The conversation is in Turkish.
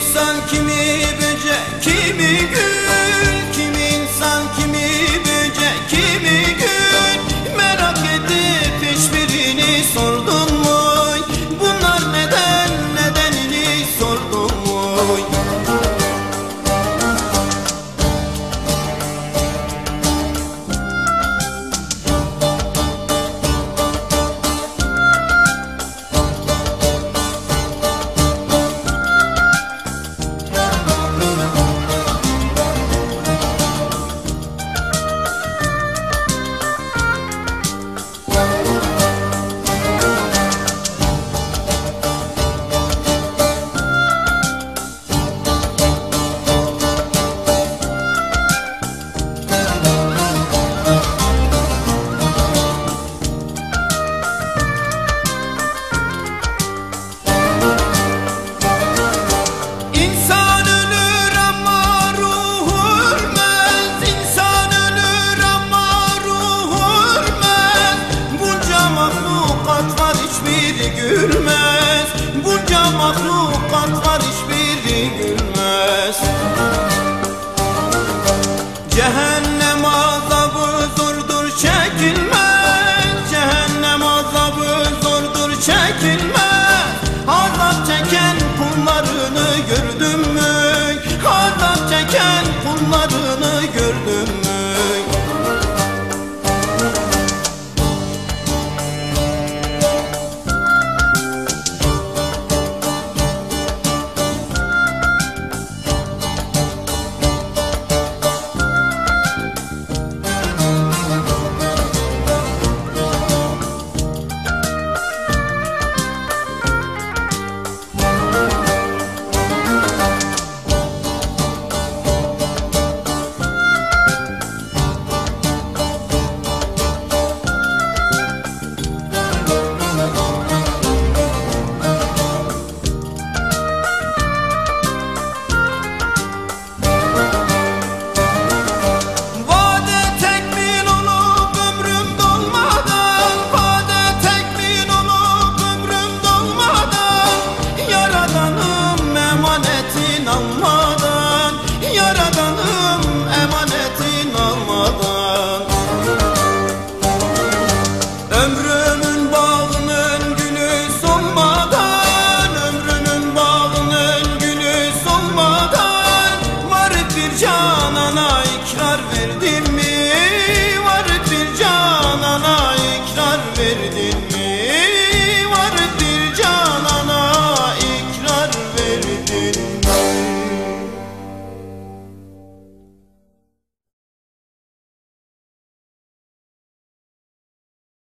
İnsan kimi böcek kimi gül. gülmez. Bunca mahlukat var hiçbiri gülmez. Cehennem